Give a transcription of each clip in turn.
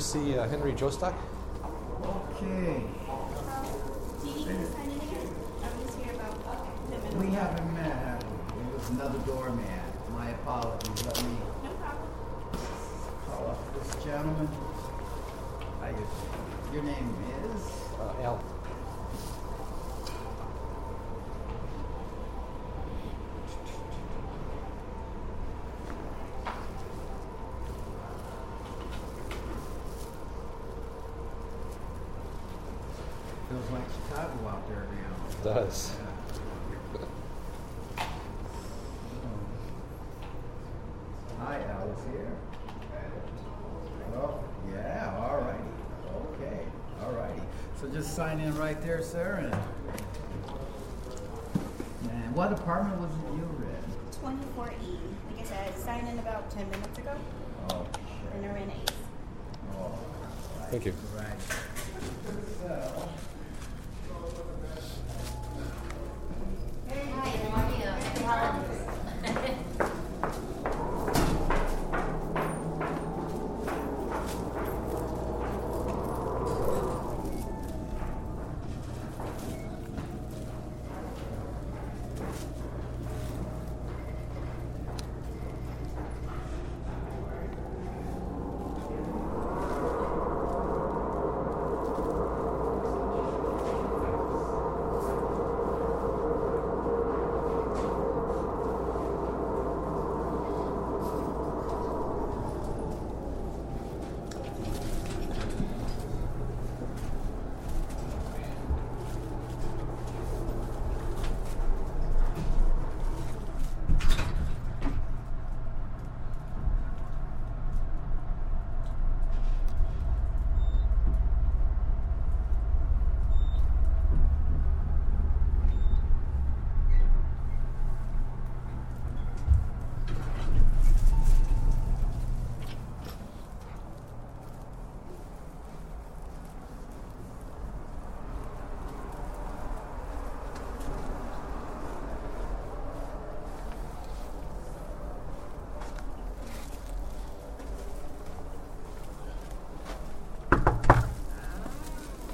see uh, Henry Jostock. Okay. Do you need me to sign in again? I'm just here about ten minutes. We haven't met. have we? It was another doorman. My apologies. Let me No problem. call up this gentleman. I guess your name is? Uh, Al. Feels like Chicago out there now. Does. Hi, Alice here. Oh, yeah, all righty. Okay, all righty. So just sign in right there, sir, and... And what apartment was it you were in? 24E. Like I said, I signed in about 10 minutes ago. Oh, And they're in Ace. Oh, Thank you. right. So, Hi, how are you? Helen.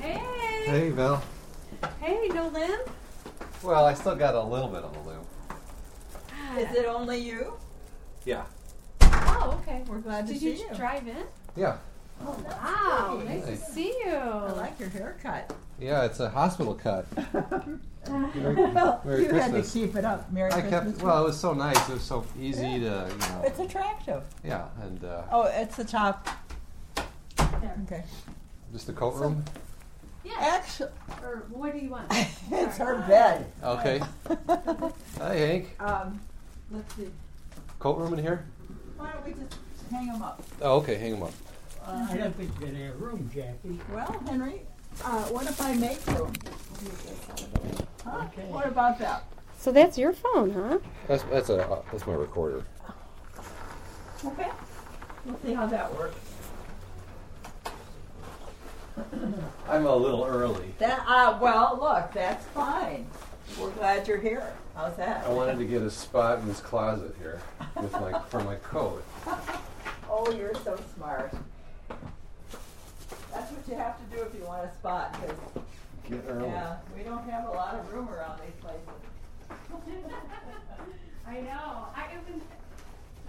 Hey! Hey, Val. Hey, no limp? Well, I still got a little bit on the loop. Is it only you? Yeah. Oh, okay. We're glad to Did see you Did you. drive in? Yeah. Oh, wow. great. Nice to see you. I like your haircut. Yeah, it's a hospital cut. Merry, well, Merry you had to Christmas. keep it up. Merry I Christmas. kept. Well, it was so nice. It was so easy to, you know. it's attractive. Yeah, and uh, Oh, it's the top. Okay. just the coat room. Yeah. Actually, Or what do you want? it's Sorry. her bed. Okay. Hi, Hank. Um, let's see. Coat room in here. Why don't we just hang them up? Oh, okay. Hang them up. Uh, I don't think you're gonna have room, Jackie. well, Henry, uh, what if I make room? Huh? Okay. What about that? So that's your phone, huh? That's that's a uh, that's my recorder. Okay. We'll see how that works. I'm a little early. That uh, well, look, that's fine. We're glad you're here. How's that? I wanted to get a spot in this closet here with my for my coat. Oh, you're so smart. That's what you have to do if you want a spot, because Get early. yeah, we don't have a lot of room around these places. I know. I have been,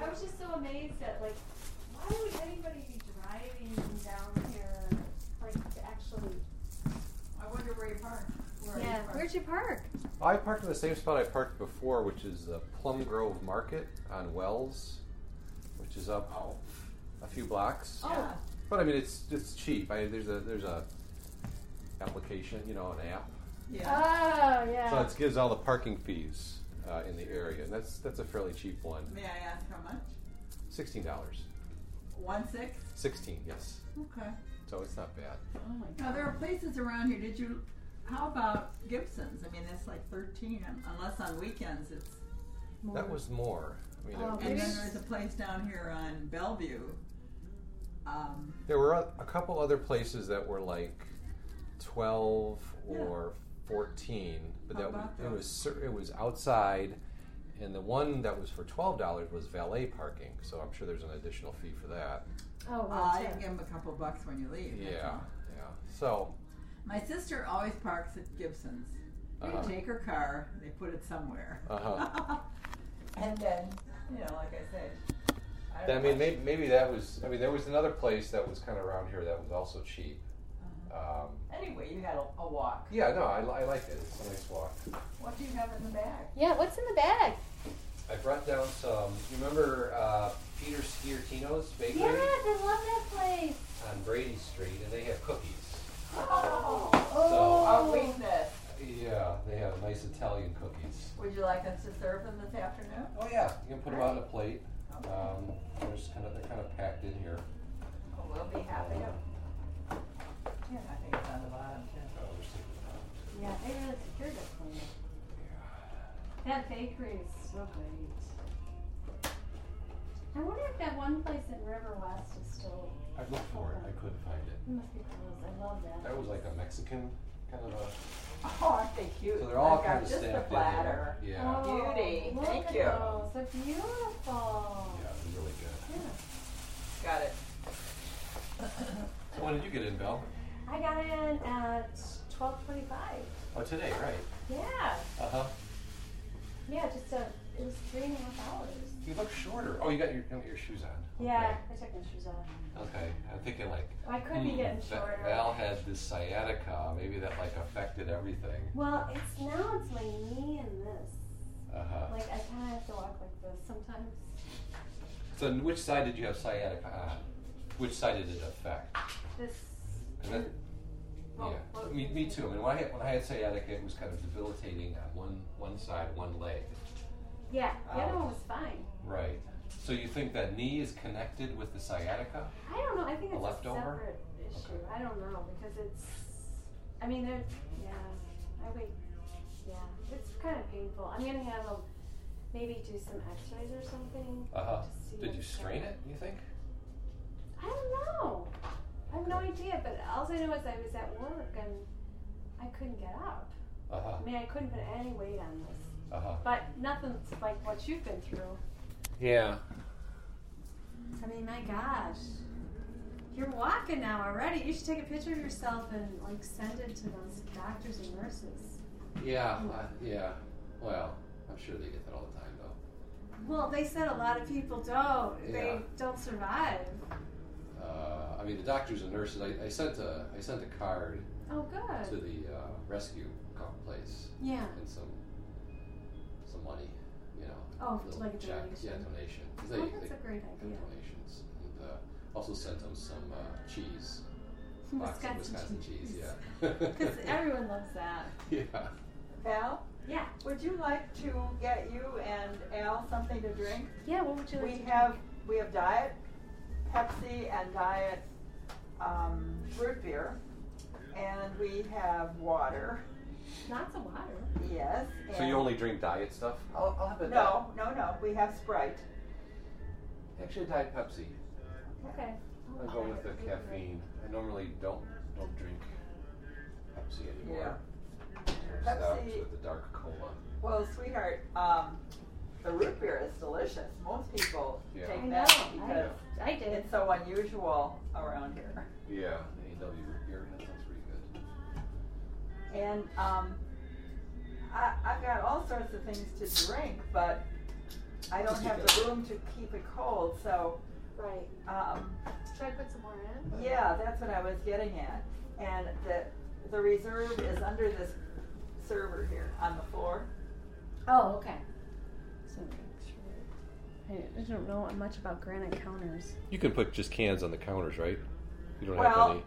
I was just so amazed at like, why would anybody be driving down here, like to actually? I wonder where you park. Where Yeah. You park. Where'd you park? I parked in the same spot I parked before, which is the Plum Grove Market on Wells, which is up a few blocks. Yeah. But I mean, it's it's cheap. I, there's a there's a application, you know, an app. Yeah. Oh yeah. So it gives all the parking fees uh, in the area, and that's that's a fairly cheap one. May I ask how much? Sixteen dollars. One six. Sixteen, yes. Okay. So it's not bad. oh my Now there are places around here. Did you? How about Gibson's? I mean, that's like thirteen, un- unless on weekends it's. more. That was more. I mean, Oh, And then there's a place down here on Bellevue. Um, there were a, a couple other places that were like twelve or fourteen, but How that about it those? was cer- it was outside, and the one that was for twelve dollars was valet parking. So I'm sure there's an additional fee for that. Oh, Uh, well, you too. can give them a couple bucks when you leave. Yeah, yeah. So My sister always parks at Gibson's. They Uh-huh. take her car, they put it somewhere. Uh-huh. and then, you know, like I said, I, I don't mean, know. maybe, maybe that was. I mean, there was another place that was kind of around here that was also cheap. Um, Anyway, you had a, a walk. yeah, no, I, I like it. It's a nice walk. What do you have in the bag? Yeah, what's in the bag? I brought down some. You remember uh, Peter Sciortino's Bakery Yes, I love that place. on Brady Street, and they have cookies. Oh, Oh. our weakness. Yeah, they have nice Italian cookies. Would you like us to serve them this afternoon? Oh yeah, you can put them on a plate. Um, they're just kind of they're kind of packed in here. Oh, we'll be happy to. Yeah, I think it's on the bottom too. Oh, we're sticking it out. Yeah, they really secured that place. That bakery is so great. I wonder if that one place in River West is still. I looked for it. I couldn't find it. It must be closed. I love that. That was like a Mexican kind of a. Oh, aren't they cute? So they're all I've kind got of just a stacked in platter. here. Yeah. Oh, Beauty. Look Thank at you. Those. They're beautiful. Yeah, they're really good. Yeah. Got it. So when did you get in, Bill? I got in at twelve twenty-five. Oh, today, right? Yeah. Uh huh. Yeah, just a. It was three and a half hours. You look shorter. Oh, you got your you got your shoes on. Yeah, I took my shoes off. Okay. I'm thinking like. I could be hmm, getting Va- shorter. Val had this sciatica. Maybe that like affected everything. Well, it's now it's my knee and this. Uh huh. Like I kind of have to walk like this sometimes. So, which side did you have sciatica on? Which side did it affect? This. that- Well, yeah, me, me too. I mean, when I had, when I had sciatica, it was kind of debilitating on one one side, one leg. Yeah, the other one was fine. Right. So you think that knee is connected with the sciatica? I don't know. I think it's a leftover? separate issue. Okay. I don't know because it's. I mean, there. Yeah, I wait. Yeah, it's kind of painful. I'm gonna have a maybe do some X-rays or something. Uh huh. Did you strain it? You think? I don't know. I have no idea, but all I know is I was at work and I couldn't get up. Uh huh. I mean, I couldn't put any weight on this. Uh huh. But nothing's like what you've been through. Yeah. I mean, my gosh. You're walking now already. You should take a picture of yourself and like send it to those doctors and nurses. Yeah. Uh, yeah. Well, I'm sure they get that all the time, though. Well, they said a lot of people don't. Yeah. They don't survive. Uh, I mean, the doctors and nurses. I, I sent a I sent a card Oh, good. to the uh, rescue place Yeah. and some some money. You know. Oh, little like a check. donation. Yeah, donation. 'Cause Oh, they, that's they a great have idea. donations. And uh, also sent them some uh, cheese. Box of Wisconsin Wisconsin cheese. cheese. Yeah. Because everyone loves that. yeah. Val, Yeah. would you like to get you and Al something to drink? Yeah, what would you like We to have we have diet Pepsi and diet um, root beer, and we have water. Drink? Lots of water. Yes. So you only drink diet stuff? I'll, I'll have a No, no, no. We have Sprite. Actually, diet Pepsi. Okay. I'll go with the caffeine. I normally don't don't drink Pepsi anymore. Or Stout Pepsi- with the dark cola. Well, sweetheart, um, the root beer is delicious. Most people Yeah. take I know. that because I, I did. it's so unusual around here. Yeah, A&W root beer. That sounds pretty good. And um, I, I've got all sorts of things to drink, but I don't have the room to keep it cold. So, Right. um, Should I put some more in? yeah, that's what I was getting at. And the the reserve is under this server here on the floor. Oh, okay. So make sure. I, I don't know much about granite counters. You can put just cans on the counters, right? You don't have Well,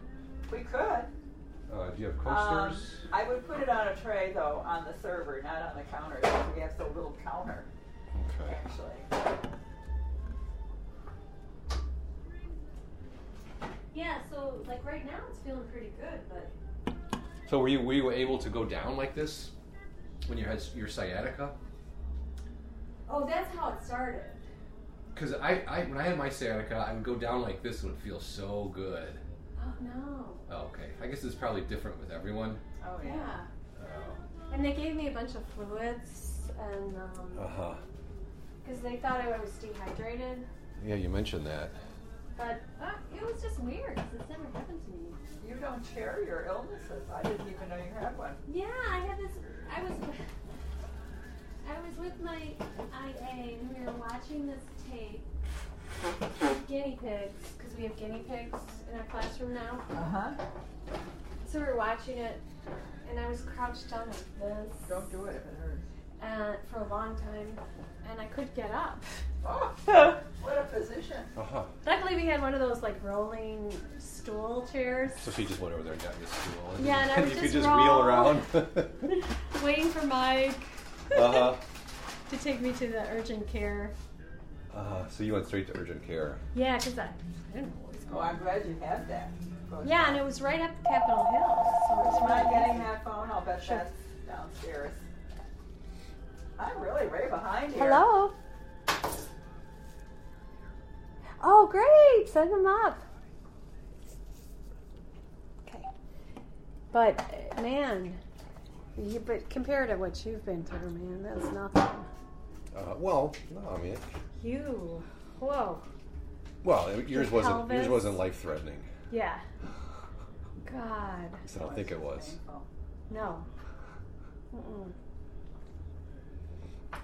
we could. Uh, do you have Um, I would put it on a tray though, on the server, not on the counter. because We have so little counter, okay. actually. Yeah, so like right now it's feeling pretty good, but So were you were you able to go down like this when you had your sciatica? oh, that's how it started. Because I, I when I had my sciatica, I would go down like this and it would feel so good. Oh no. Oh, okay. I guess it's probably different with everyone. Oh Yeah. yeah. Oh. And they gave me a bunch of fluids and um, Uh huh. because they thought I was dehydrated. Yeah, you mentioned that. But uh, it was just weird 'cause it's never happened to me. You don't share your illnesses. I didn't even know you had one. Yeah, I had this. I was. I was with my IA and we were watching this tape. Of Guinea pigs, because we have guinea pigs in our classroom now. Uh huh. So we were watching it, and I was crouched down like this. Don't do it if it hurts. uh, for a long time, and I couldn't get up. Oh, what a position. Uh huh. Luckily, we had one of those like rolling stool chairs, So she just went over there and got you a stool. And Yeah, and I would you just could just roll. wheel around. waiting for Mike uh huh. to take me to the urgent care. Uh. So you went straight to urgent care. Yeah, because I, I didn't know what was Oh, going on. I'm glad you had that. Yeah, and it was right up Capitol Hill, so it was Am I really getting easy. that phone? I'll bet Sure. that's downstairs. I'm really right behind here. Hello. Oh, great! Send them up. Okay. But uh, man, you, but compared to what you've been through, man, that's nothing. Uh, well, no, I mean, You, whoa, well, it- yours Your wasn't yours wasn't life threatening. yeah. God, At least I don't think it was. no. Mm-mm.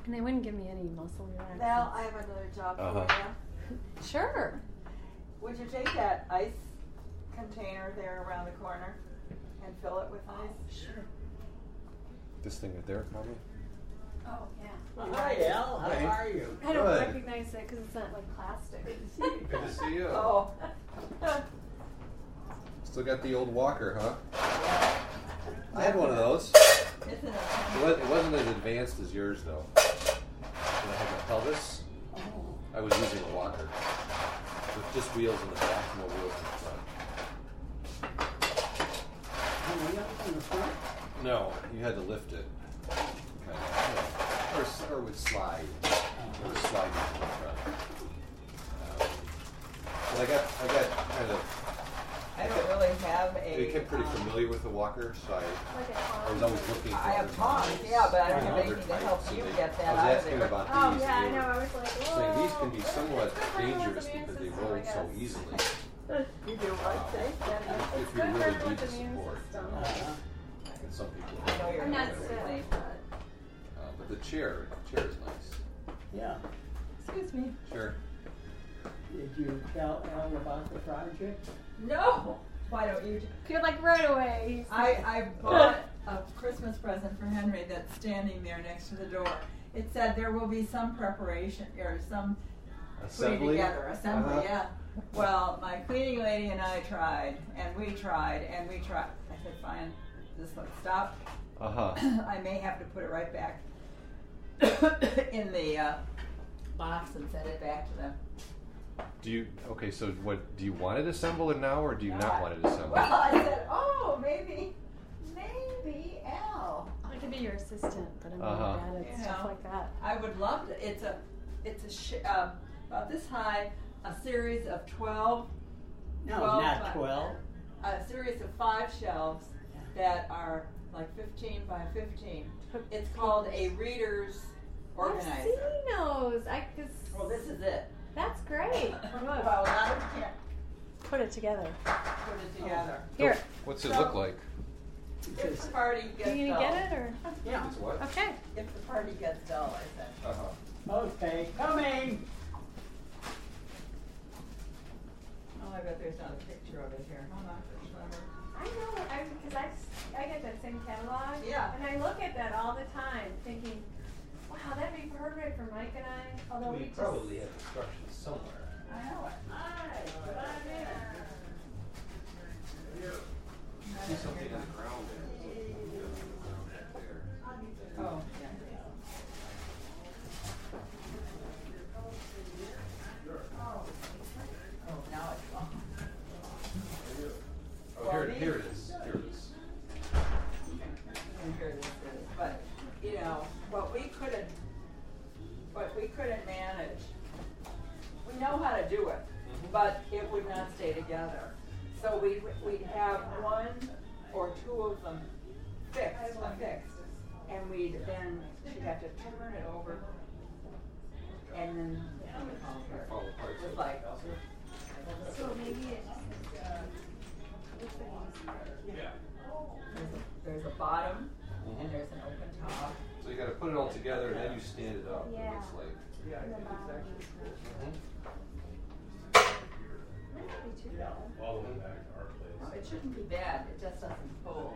And they wouldn't give me any muscle relaxants. Now I have another job Uh-huh. for you. sure. Would you take that ice container there around the corner and fill it with ice? Sure. This thing right there, mommy. Oh yeah. Hi, Al. How Hi. are you? I don't Good. recognize it because it's not like plastic. Good to see you. Oh. Still got the old walker, huh? I had one of those. Isn't It, it? was, it wasn't as advanced as yours, though. When I had my pelvis, I was using a walker with just wheels in the back, and no wheels in the front. Coming up in the front? No, you had to lift it, kind of, or, s- or would slide. It was sliding in the front. Um, but I got, I got kind of, I don't really have a. I became pretty um, familiar with the walker, so I, Like a I was always looking for. I have other tongs, yeah, but I don't you have other anything to types, help you they- get that I was out asking there. about Oh these. yeah, I they were know. I was like, whoa. Saying these can be somewhat good for everyone with dangerous because they roll so easily. You do what, say? If It's you good for really everyone need the immune support, system. Uh-huh. and some people. I know you're I'm not not sick. but. But the chair, the chair is nice. Yeah. Excuse me. Sure. Did you tell Al about the project? No. Why don't you? You're like right away. I, I bought a Christmas present for Henry that's standing there next to the door. It said there will be some preparation or some putting Assembly. together, assembly, Uh-huh. yeah. Well, my cleaning lady and I tried, and we tried, and we tried. I said, fine, this one stop. Uh huh. I may have to put it right back in the uh, box and send it back to them. Do you okay? So what? Do you want it assembled now, or do you not want it assembled? Well, I said, oh, maybe, maybe Al. I could be your assistant, but I'm Uh-huh. really bad at You stuff know. like that. I would love to. It's a, it's a sh- uh, about this high, a series of twelve, No, Twelve not twelve. a series of five shelves that are like fifteen by fifteen. It's called a reader's I've organizer. seen those. I cause Well, this is it. that's great. well, now we can't Put it together. put it together. Here, What's it So- look like? If the party are gets you dull. gonna get it or? Yeah. It's what? Okay. If the party gets dull, I said. Uh huh. Okay, coming. Oh, I bet there's not a picture of it here. Hold on, Schlemmer. I know, I, because I, I get that same catalog. Yeah. And I look at that all the time, thinking, wow, that'd be perfect for Mike and I, although we We just. probably have instructions somewhere. I know it. Alright, good idea. See something on it Fall apart. was like, So maybe it just. looks like there's a, there's a bottom and there's an open top. So you got to put it all together and then you stand it up. Yeah. And it's like, it's in the bottom. Mm-hmm. Wouldn't be too. All the way back to our place. No, it shouldn't be bad, it just doesn't fold.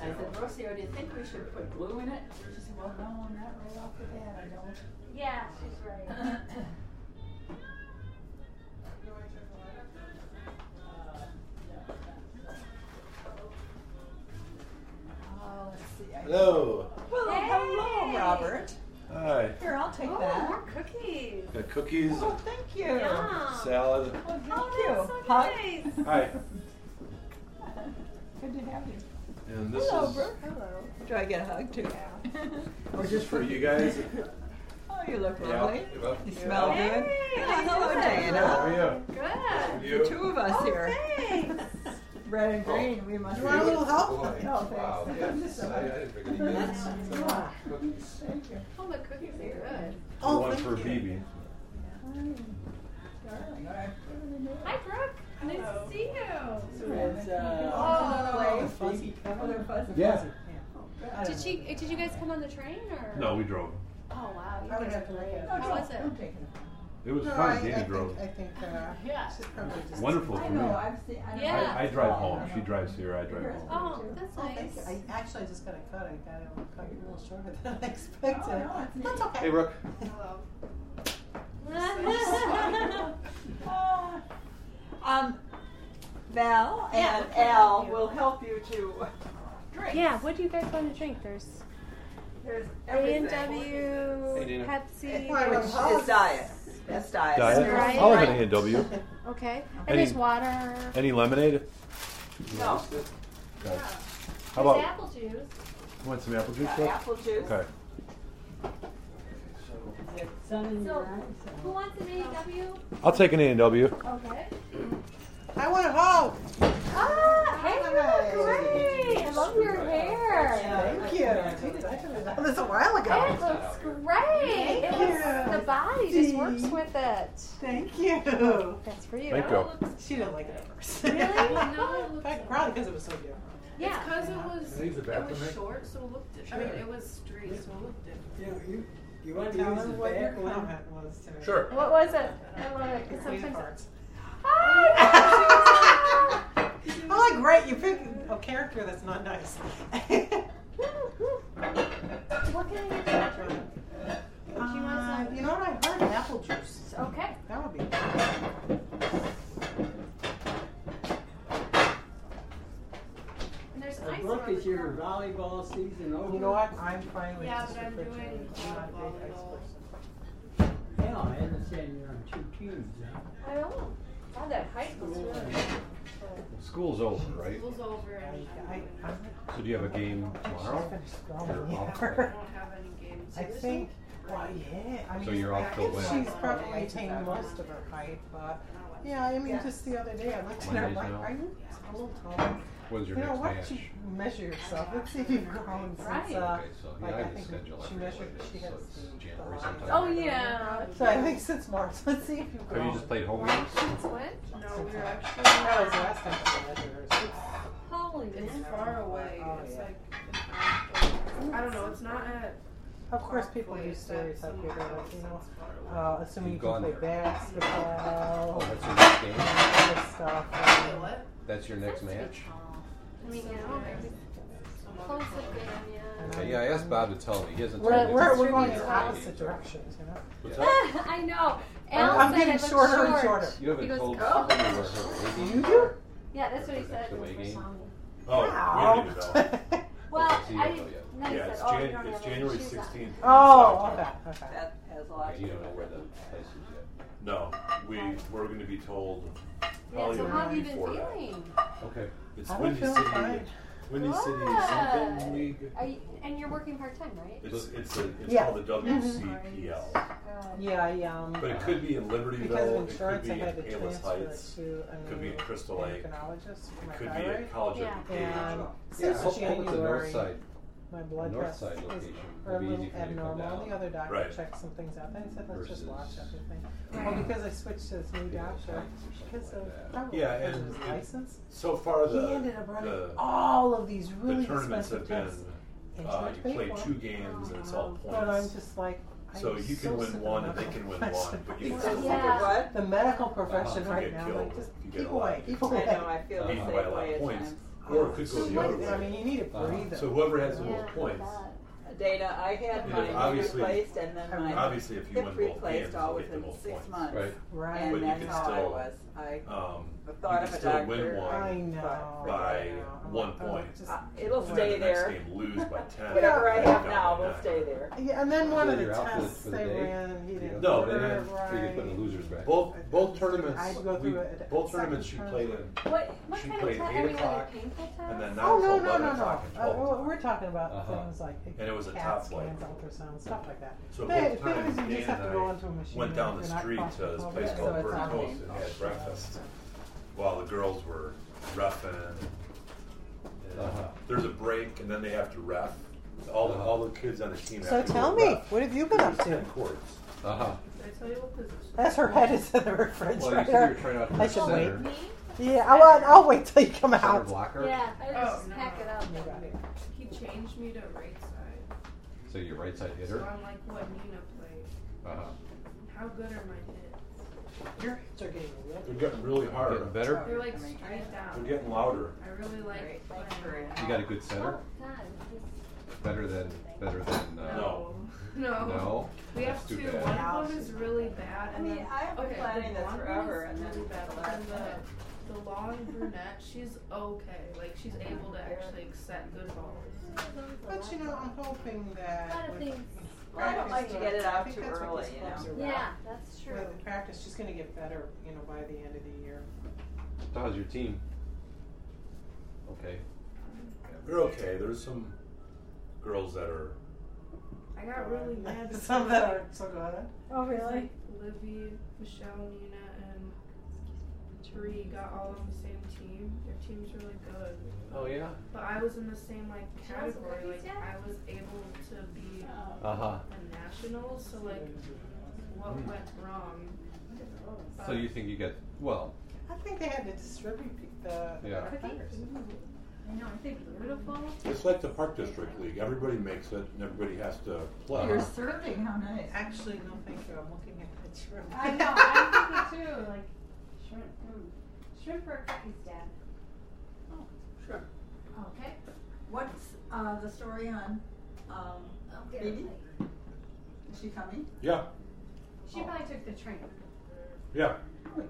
I said, Rocio, do you think we should put glue in it? She said, well, no, not right off the bat, I don't. Yeah, she's right. Hello. Well, Hey. hello, Robert. Hi. Here, I'll take Oh, that. more cookies. Got cookies, Oh, thank you. Yum. salad. Oh, thank Oh, you. so Hug? nice. Hi. Good to have you. And this Hello, is Brooke. Hello. Do I get a hug too? or oh, just for you guys. Oh, you look Yeah. lovely. You look- You smell Hey, good. how you Hello. Diana. How are you? Good. You? The two of us Oh, here. thanks. Red and green, we must. You want a little help? Boy. No, thanks. Wow, yes. I, I didn't figure you That's- Thank you. Oh, the cookies are good. Oh, one for you. BB. Hi, Brooke. Nice to see you. It's, uh, Oh. Play. fuzzy Oh, they're fuzzy. Yeah. Did she? Did you guys come on the train or? No, we drove. Oh wow, you I guys have are to look great. at it. How was it? I'm taking it. It was No, fun. I, Danny I drove. think, I think, uh, Yeah. she's probably just. Wonderful I for know, me. I've seen. I. Yeah. I, I drive home. She drives here. I drive home. Oh, that's Oh, nice. you. I actually just got a cut. I got it cut a little shorter than I expected. Oh, no, it's That's okay. Hey, Rook. Hello. Um, Val Yeah, and what Al will help you to drink. yeah. What do you guys want to drink? There's There's A and W, Pepsi. Which is diet. That's diet. Diet? Right. I'll have an A&W. Okay. And Any- there's water. Any lemonade? No. Okay. There's How about apple juice. you want some apple juice? Brooke? apple juice. Okay. Is it sun in So, who wants an A&W? I'll take an A&W. Okay. I want to hug. Ah, hey, you look great. I love your hair. Thank you. Jeez, I should have done this a while ago. It ago. looks great. It Thank looks, you. the body just works with it. Thank you. That's for you. Thank you. She didn't like it at first. Really? No, it Probably- looks Probably because it was so different. Yeah. because it was Can I use the it was short, so it looked. Di- I mean, it was straight, so it looked different. You, you, you want to Tell use her the what your back one? comment was today. Sure. What was it? I love it. 'cause Clean sometimes. parts. Hi. Oh, great! You pick a character that's not nice. what can I get you? to drink? Do you want Uh, you know what? I heard apple juice. Okay. That would be. And there's ice Brooke, is your corner. volleyball season over? You know what? I'm fine with Yeah, just but I'm doing refrigerated. I'm not a big ice volleyball. person. Yeah, I understand you're on two teams, huh? I know. God, that height was really good. School's over, right? School's over and I, I, I'm So do you have a game tomorrow? finished Or growing off? I here. don't have any games. I think, well, yeah, I mean. So you're off till I think when? She's probably attained most of her height, but, oh, yeah, I mean, just the other day, I looked at her, I'm Mondays like, now? are you a little taller? When's your You know, next why match? don't you measure yourself? Let's see if you've grown since, Right. uh, Okay, so like, yeah, I I think schedule she measured, she has it's the. January sometime. Oh yeah. So I think since March, let's see if you've Have grown. you just played home games? Since when? No, we were actually. That was the last time she measured hers. Holy It's man. far away. Oh, it's yeah. like. I don't know. It's not at. Of course, people do it's stereotype at you, some but house you know, that's far away. uh, assuming you You've can gone play there. basketball, Oh, that's your next game? all this stuff. Wait, what? That's your next match? I mean, you know, close the game, yeah. Okay, yeah, I asked Bob to tell me. He hasn't We're, told me. we're, we're going were in at opposite directions, you know? What's that? I know. I'm- Al I'm said getting it looked shorter and short. shorter. You haven't He goes, told "Oh." me where her weight You Yeah, that's what he said. The when away we first game? saw me. Oh, we don't even know. Well, Okay, so you I don't know didn't. yet. Then he Yeah, said, it's, "Oh, Jan- don't it's any January shoes on." 16th. Oh, okay, okay. That has a lot Okay, to you do don't know with where it. the place is yet. No, we, we're gonna be told Yeah, probably so a how have you week been before that. feeling? Okay. It's I've been Windy feeling City, fine. Windy City Good. something league. Are you, and you're working part time, right? It's, it's, a, it's Yeah. called the WCPL. Uh, Yeah, I, um, But it could be in because of Libertyville, it could insurance, be I in had to Palos transfer Heights, to a could be new in Crystal Lake, endocrinologist for my it could be thyroid. at College Yeah. of And DuPage. Yeah, since hope, hope it's the north January, side. My blood North test side was location are a would be little for you to come abnormal. down. The other doctor Right. checked some things out. Then he said, let's just watch Versus- everything. Well, because I switched to this new doctor, because of probably Yeah, because and of his it- license, So far, the he ended up running the, all of these really the tournaments expensive have been tests. uh, Insurance you paid play for. two games and it's all points. But I'm just like, I'm So you so can win of one and they medical can win profession. one, but you can so still sick Yeah. what? The medical profession you right get now, killed like just if you get keep a lot. away, keep I away. know, I feel the beaten same by a lot way of at points. Times. Or it could So go the other way. I mean, you need a Uh-huh. So whoever has the Yeah, most points, Dana, I had And my if knee obviously- replaced and then my obviously if you hip win both replaced games, all you'll get the within most six points. months. Right. Right. And But you that's can how I still, was. I, Um, the you thought can of a still doctor. win I one know. by I know. One oh, point. just Uh, it'll away. and stay the there. next game lose by ten. Whatever I and have down now by will nine. stay there. Yeah, and then one So of the you're out for the- tests for the they day? ran, he didn't No, they didn't- right. So you get put in the losers bracket. Both I- both tournaments, had to go we, through a- a both tournaments she tournament. played in, What, what She kind played of test? eight I mean, o'clock, like painful tests? and then Oh now no it's no eleven no no! o'clock and Uh, twelve well, o'clock. we're talking about Uh-huh. things like And it was a CAT top flight. scans, ultrasound, stuff like that. So They- both things times, you just have to go I into a machine went down the if you're not street to this claustrophobic, place so called it's Burnt on Toast and had breakfast, while the girls were roughing. And, Uh-huh. There's a break, and then they have to ref. All the, Uh-huh. all the kids on the team So have tell go me, ref. what have you been up There's to? ten courts. Uh huh. I tell you what position? That's her head is in the Well, you said you were refrigerator. trying out for I should wait. Yeah, I'll, I'll wait till you come out. blocker. Yeah, I Oh, just no. pack it up. You got it. He changed me to right side. So you're right side So hitter. I'm like what Nina played. Uh huh. How good are my hits? Your hips are getting They're real. getting really hard. Getting better. They're like straight down. They're getting louder. I really like Thanks for playing. it. You got a good center. Oh, Better than better than. Uh, No. No. No. We have That's too two. bad. One of them is really bad. I mean, then, I've been okay, planning the this forever, and then really bad. the But last the, the long brunette, she's okay. Like she's able to actually accept good balls. But you know, I'm hoping A that. lot of with things. Well, I don't like to get it out too early, you know. Yeah, that's true. With practice, she's going to get better, you know, by the end of the year. So how's your team? Okay. They're okay. There's some girls that are. I got really mad. because, Some that like, are so good. Oh, Like Livy, Michelle, Nina, and Tari got all on the same team. Their team's really good. Oh yeah. But I was in the same like She wants some category. Like yet? I was able to be Uh huh. a national. So like, what Hmm. went wrong? So you think you get well? I think they had to distribute the, the Yeah. players. I know, aren't they beautiful? It's like the Park District League. Everybody makes it, and everybody has to play. You're serving, how nice. Actually, no, thank you. I'm looking at the true. I know, I'm thinking too, like, shrimp, mm. shrimp for cookies, Dad. Sure. Okay. What's, uh, the story on, um, I'll get her a Phoebe? plate. is she coming? Yeah, She probably took the train. yeah. Oh,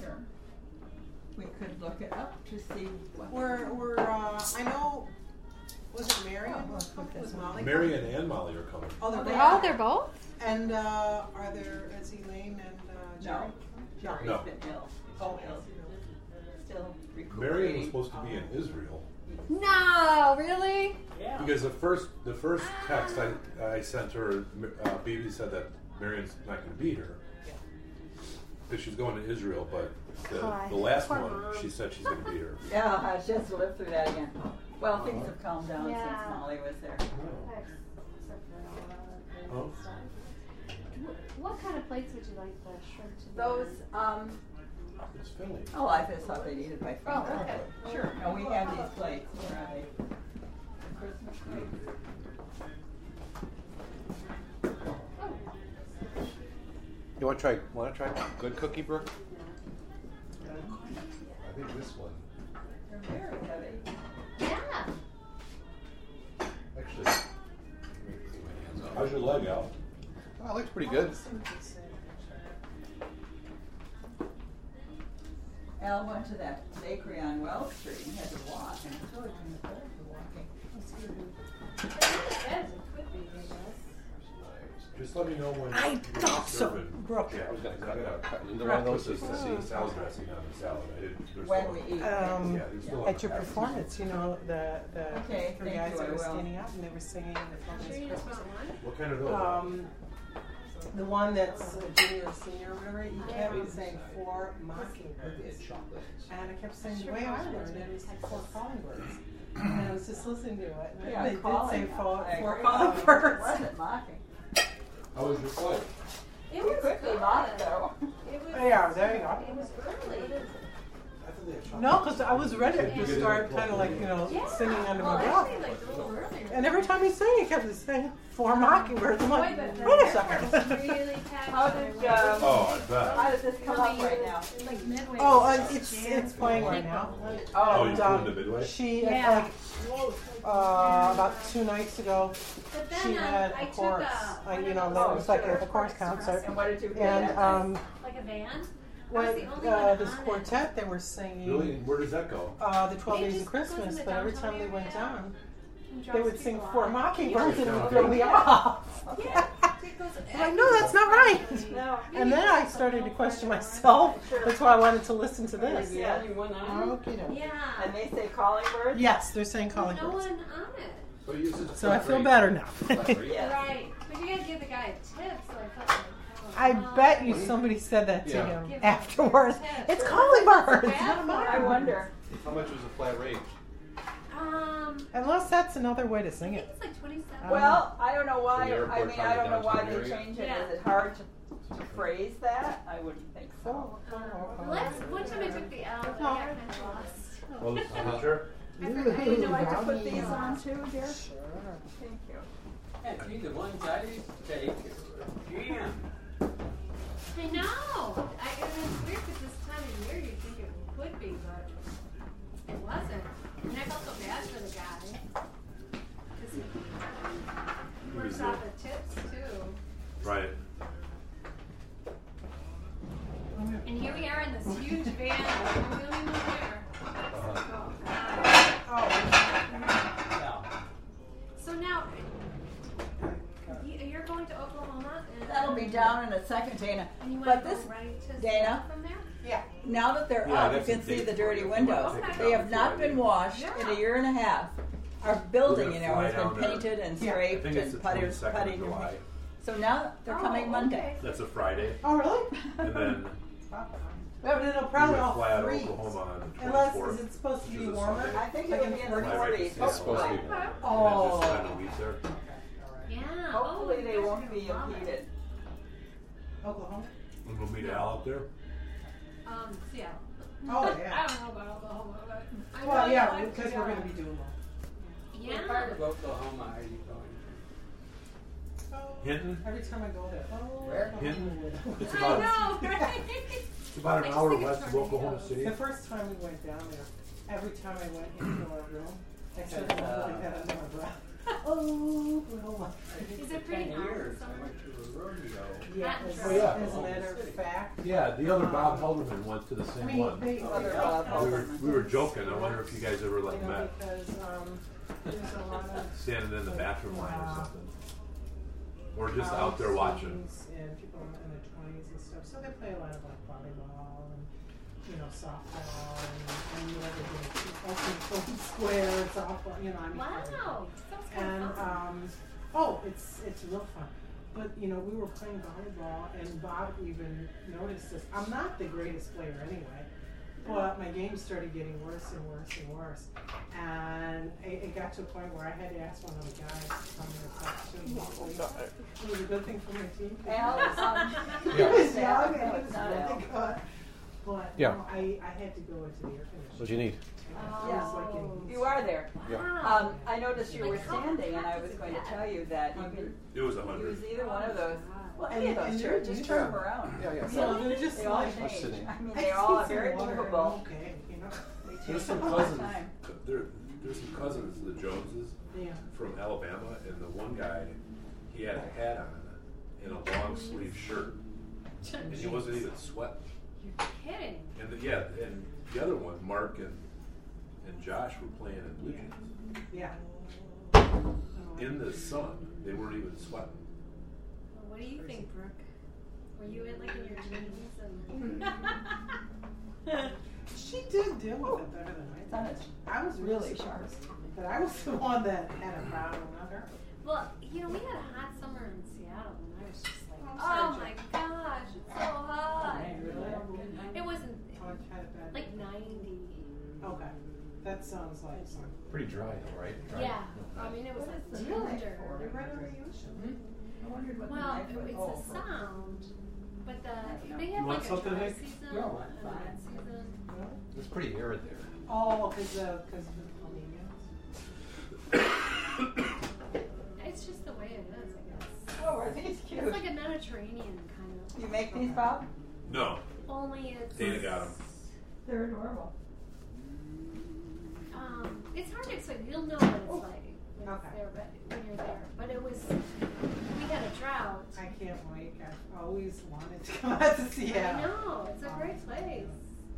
Sure. We could look it up to see what. We're, we're, uh, I know, was it Marion? Oh, let's put this Was one. Molly? Marion and Molly are coming. Oh, they're Oh, they both- are. they're both? And, uh, are there, is Elaine and, uh, Jerry? No, Jerry's No. been ill. Oh, Ill. Still recuperating. Marion was supposed to be in Israel No, really? because the first the first text I, I sent her, uh, Baby said that Marion's not going to be here because she's going to Israel. But the, the last Poor one, mom. she said she's going to be here. Yeah, I just lived through that again. Well, things have calmed down Yeah. since Molly was there. Except for all the Oh. What kind of plates would you like the shrimp to be Those, on? um, It's Philly. oh, I just thought they'd eat it by Oh, okay. Sure, no, we have these plates, where are they? Christmas plates. You want to try? Want to try good cookie, Brooke? I think this one. They're very heavy. Yeah. Actually, let me clean my hands off. How's your leg out? Oh, it looks pretty good. Oh, Al went to that bakery on Wells Street and had to walk, and it's really kind of cold for walking. Yes, it could be, I guess. Just let me know when. I thought so. Brooke. Yeah, I was gonna cut it out, cut it into I one of those put just the to see. salad dressing on the salad. I didn't. there's When we eat. Um, Yeah, there's still at your performance, you know, the, the Okay, three thank guys you, that were will. standing up and they were singing the Sure you Children's just Christmas. want one? What kind of those? Um, the one that's a junior, senior, or whatever, he kept saying four mockingbirds. And I kept saying, the way I learned it is four calling birds. And I was just listening to it. and Yeah, they did say four, I four agree. calling It birds. wasn't mocking. How was your flight? It was could be good. though. It was, Yeah, there you go. It was early. No, because I was ready to start kind of like, you know, Yeah. singing under well, my breath. actually, like a little earlier. And every time he sang, he kept saying four mockingbirds. I'm Boy, like, but the wait a airport second. really packed. How did, um, Oh, I bet. How did this come up right now? Like midway. Oh, uh, it's it's playing right now. Oh, you And, flew um, Midway? She Yeah. like uh, about two nights ago, she um, had a chorus. a, Like you know, those that was like a, a chorus concert. And what did you get? And um, like a band. I was when the uh, this on it. quartet, they were singing Really? Where does that go? uh, the Twelve It Days of Christmas, but every time they went down, they would sing people Four. Mockingbirds and it would throw me off. Yeah, I'm like, no, that's not right. No. And then I started to question myself. That's why I wanted to listen to this. Yeah. Okay, Yeah. And they say calling birds. Yes, they're saying There's calling no birds. one on it. So, you use it So I feel better now. Flat. Right. But you gotta give the guy a tip, so I felt like. Oh, I bet you somebody said that to Yeah. him Give him afterwards. a tip. It's calling birds. Bad not for I wonder. How much was the flat rate? Um, Unless that's another way to I sing think it. it's like 27. Um, Well, I don't know why, So the I airport mean, probably I don't know why downtown they area? changed it. Yeah. Is it hard to, to phrase that? I wouldn't think so. Um, last one time I took the L, I got kind of lost. Well, uh-huh. sure. I forgot. I didn't know Would you like to put these on too, dear? Sure. Thank you. Yeah, see, the ones I used to take, jam. I know. I, and it's weird because this time of year you'd think it could be, but it wasn't. And I felt so bad for the guy. Because he works off the tips too. Right. And here we are in this huge van. We're wheeling them here. Uh-huh. Oh, Yeah. So now, you- you're going to Oklahoma and That'll be down in a second, Dana. And you But want to this, go right to Dana? from there? yeah. now that they're Yeah, up, you can see the dirty windows. Okay. They have not been washed in a year and a half. Our building, you know, has been painted and scraped think it's the and putty, 22nd putty. So now they're coming Oh, Monday. okay. That's a Friday. Oh, really? And then Well, it'll we probably all fly out freeze. On Unless, 24th. is it supposed to be warmer? I think Like it'll be in the the Fly right to 40s. It's supposed to be. Okay. And then just Oh. spend a week. Yeah. Oh. Hopefully they won't be gonna love it. impeded. Oklahoma? And we'll meet Al out there. Um, Seattle. Oh, yeah. I don't know about Oklahoma, but I Well, know yeah, I like because we're going to be doing Yeah. What part of Oklahoma are you going that. Oh, Hinton? Every time I go there. Oh, Where? Hinton? It's I about, know, right? it's about an hour west of. Oklahoma City. The first time we went down there, every time I went into our room, I started to look like that under my breath. Oh, Oklahoma. Is it pretty Ten hot years, I somewhere? went to a rodeo. Yeah, Not as, sure. Oh, yeah. as a matter of fact. Yeah, the other Bob Helderman went to the I same mean, one. they, Other they- Bob We were, we were joking. I wonder if you guys ever You like know, met because, um, there's a lot of. standing in the bathroom line or something. Or just college out there watching. students And people in their twenties and stuff, so they play a lot of like volleyball and, you know, softball and, and you know, they do open foot square, softball, you know, I mean. Wow. Sounds kind And, of fun. um, oh, it's, it's real fun. But, you know, we were playing volleyball and Bob even noticed this. I'm not the greatest player anyway, but my game started getting worse and worse and worse. And it, it got to a point where I had to ask one of the guys to come in and talk to me. It was a good thing for my team. Al is, um, He was young and no, he was really good. But, Yeah. no, I, I had to go into the air conditioning. What do you need? I was like getting- You are there. Wow. Um, I noticed you were standing, and I was going to tell you that you can It was a hundred. use either one of those. Well, And- any of those and chairs, just turn them useful. around. Yeah, yeah. So they're just They all I'm change. sitting. I mean, they just all are very some movable. Okay, you know. They There's take some a lot of cousins. time. There, there's some cousins, the Joneses, Yeah. from Alabama, and the one guy, he had a hat on and a long sleeve shirt, and he wasn't even sweating. You're kidding. And the, yeah, and the other one, Mark and and Josh were playing in blue jeans Yeah. in the sun. They weren't even sweating. Well, what do you think, Brooke? Were you in like in your jeans and? She did deal with it better than I Done did. I was really Really sharp. But I was the one that had a problem, not her. well, you know, we had a hot summer in Seattle, and I was just like, I'm oh my gosh, it's so hot. Really? It wasn't Oh, I had it like 90. Okay. That sounds like fun. Pretty dry though, right? Dry? Yeah, I mean, it was What a is the knife tender. for? They're right on the ocean. Hmm? I wondered what the Well, knife would it's a for. sound, but the, they You have want like a something, dry Nick? season No, I'm a fine. wet season. It's pretty arid there. Oh, because of, because of the El Nino? It's just the way it is, I guess. Oh, are these cute? It's like a Mediterranean kind of. You make these, Bob? No. Only it's. Dana got 'em. They're adorable. Um, it's hard to explain. You'll know what it's like when, Okay. it's there, but, when you're there. But it was. We had a drought. I can't wait. I've always wanted to come out to Seattle. I know it's a great place.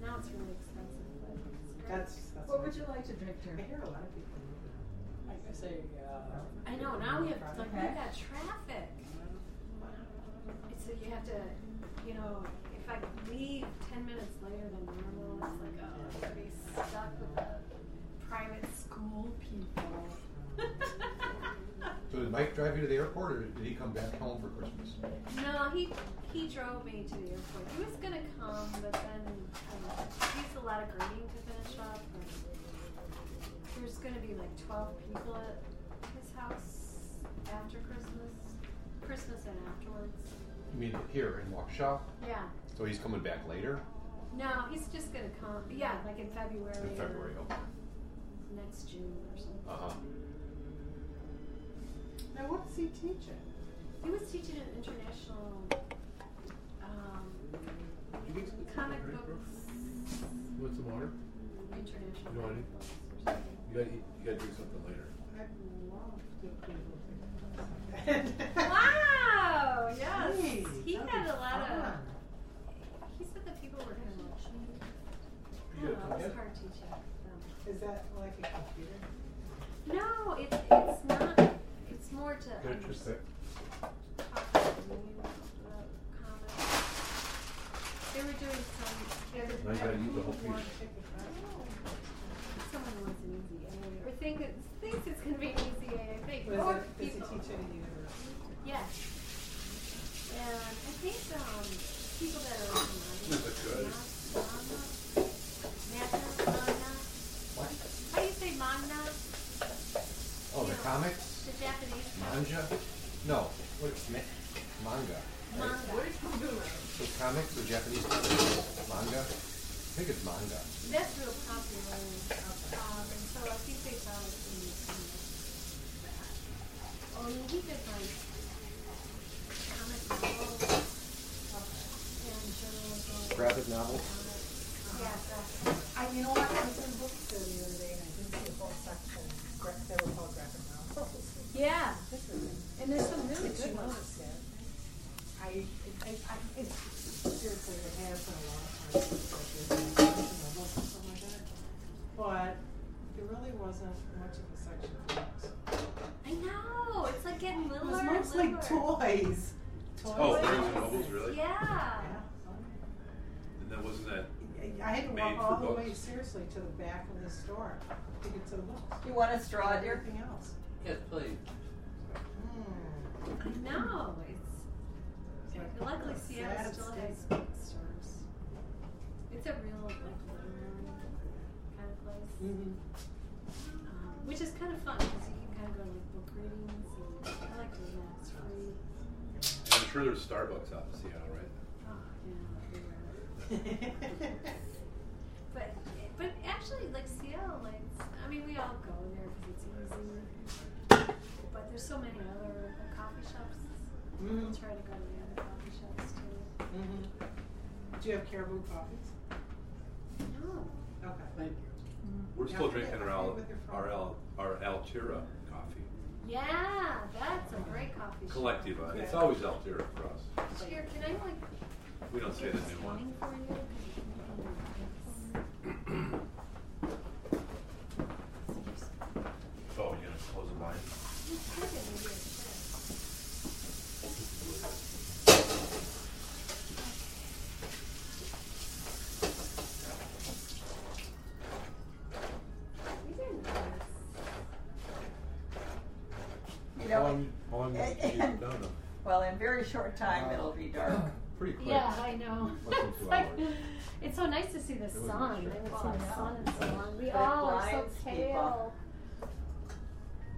Now it's really expensive, but it's great. That's, that's. What would you like to drink, I hear a lot of people. Like I say, uh. I know. Now we have like we Okay. got traffic. It's a, you have to, you know, if I leave ten minutes later than normal, it's like oh, I'm gonna be stuck with the private school people. So did Mike drive you to the airport, or did he come back home for Christmas? No, he he drove me to the airport. He was gonna come, but then um, he has a lot of grading to finish up. And there's gonna be like 12 people at his house after Christmas, Christmas and afterwards. You mean here in Waukesha? Yeah. So he's coming back later No, he's just gonna come. Yeah, like in February. in February. Okay. Next June or something. Uh huh. Now, what's he teaching? He was teaching an international um, comic books. Want some water? International You want comic any? books or. You gotta eat, you gotta drink something later. I'd love to be Wow! Yes, Hey, he that'd had a lot of. He said the people were kind of. I don't know. It was hard teaching them. Is that like a computer? No, it's it's not. It's more to. Good, just understand. that. talk about the meaning of the comics. They were doing some. Now you gotta eat the whole piece. Someone wants an easy A or think it, thinks it's gonna be an easy A. I think. Was Or it, does he people. teach at a university? Yes. And I think um, people that are into manga. Is it good? Manga. Manga. Manga. What? How do you say manga? Oh, the Yeah. Comics? The Japanese. Manja? No. What? Ma- manga. Manga. So comics or Japanese comics? Manga? I think it's manga. That's real popular. Um, and so I think they found it in in that. Oh, I mean, he did like comic novels and journalism. Graphic novels? Yeah. I, you know what, I was in bookstore the other day and I did see a whole section, gra- they were called graphic novels. Yeah, and there's some really Did good you ones. notice? I, I, I, it's, seriously, it has been a lot of time since I did that, something like that. But there really wasn't much of a section for books. I know. It's like getting It littler was mostly littler. toys. Toys. Oh, Toys. Barnes and Nobles, really? Yeah. Yeah. And then wasn't that, I had to Made walk all the way seriously to the back of the store to get to the books. You want a straw, And dear? Everything else. Yes, please. Mm. I know. It's luckily Seattle still state. has bookstores. It's a real like literary kind of place. Mhm. Um, which is kind of fun because you can kind of go to like book readings and I like doing that. It's free. I'm sure there's Starbucks out in Seattle, right? Oh, yeah. But but actually, like Seattle, like I mean, we all go there because it's easy. But there's so many other like, coffee shops. We'll Mhm. try to go to the other coffee shops too. Mhm. Do you have Caribou coffees? No. Okay. Thank you. We're still I drinking I our Al, forget where they're our. Al, our Alterra coffee. Yeah, that's a great coffee shop. Colectivo. It's always Alterra for us. Here, can I like We don't say get the new one. going for you? 'Cause you can do this. Oh, you gonna close the blind? You could, maybe I should. These are nice. You How know, long, how long did you keep it down though? well, in very short time, it'll be dark. pretty quick. Yeah, I know. Less than It's two like- hours. It's so nice to see the It was sun. sure. I haven't Oh, seen I the sun in so long. We But all are so blinds people. pale.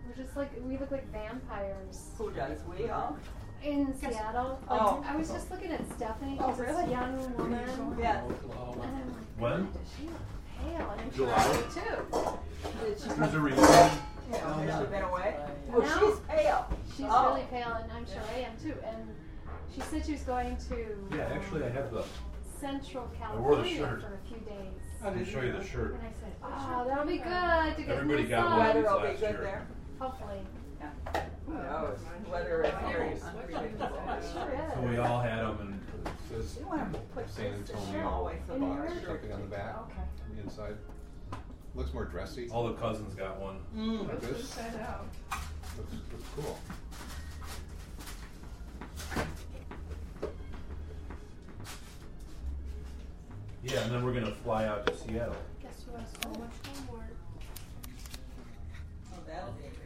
We're just like we look like vampires. Who does? We all? In Seattle. Like, Oh. I was just looking at Stephanie, Oh, who's this really? young woman. Oh, yes. And I'm like, When? Does she look pale? And July. I do too. Did she There's a come? reunion. Yeah, has she been away? Oh, No. she's pale. She's Oh. really pale, and I'm sure I am too. And she said she was going to Yeah, actually, I have the. Central I wore the California shirt. for a few days. Oh, I didn't show you the shirt. And I said, oh, that'll be good to get Everybody some got sun. one. Weather will be good year. there. Hopefully. Yeah. Who knows? Weather is very unpredictable. Sure is. So we all had them, and It says You want to put San this, this Antonio shirt all the way so In the your- shirt- something on the back, Okay. on the inside. Looks more dressy. all the cousins got one. Mm. Like Looks this. inside out. Looks, looks cool. Yeah, and then we're gonna fly out to Seattle. Guess who has so much homework? Oh, that'll be.